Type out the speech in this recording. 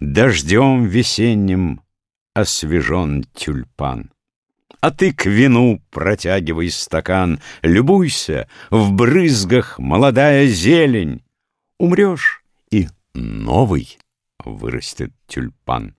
Дождем весенним освежен тюльпан. А ты к вину протягивай стакан, Любуйся, в брызгах молодая зелень. Умрешь, и новый вырастет тюльпан.